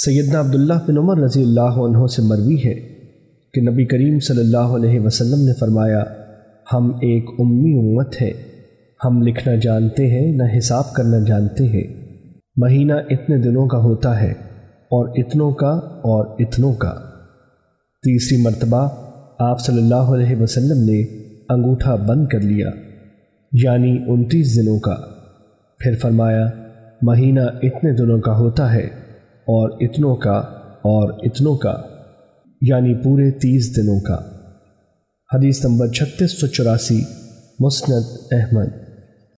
سیدنا عبداللہ بن عمر رضی اللہ عنہ سے مروی ہے کہ نبی کریم صلی اللہ علیہ وسلم نے فرمایا، ہم ایک امی امت ہے ہم لکھنا جانتے ہیں نہ حساب کرنا جانتے ہیں۔ مہینہ اتنے دنوں کا ہوتا ہے، اور اتنوں کا اور اتنوں کا۔ تیسری مرتبہ آپ صلی اللہ علیہ وسلم نے انگوٹھا بند کر لیا یعنی انتیس دنوں کا۔ پھر فرمایا، مہینہ اتنے دنوں کا ہوتا ہے اور اتنوں کا، اور اتنوں کا یعنی پورے تیس دنوں کا۔ حدیث نمبر چھتیس سو چوراسی، مسند احمد۔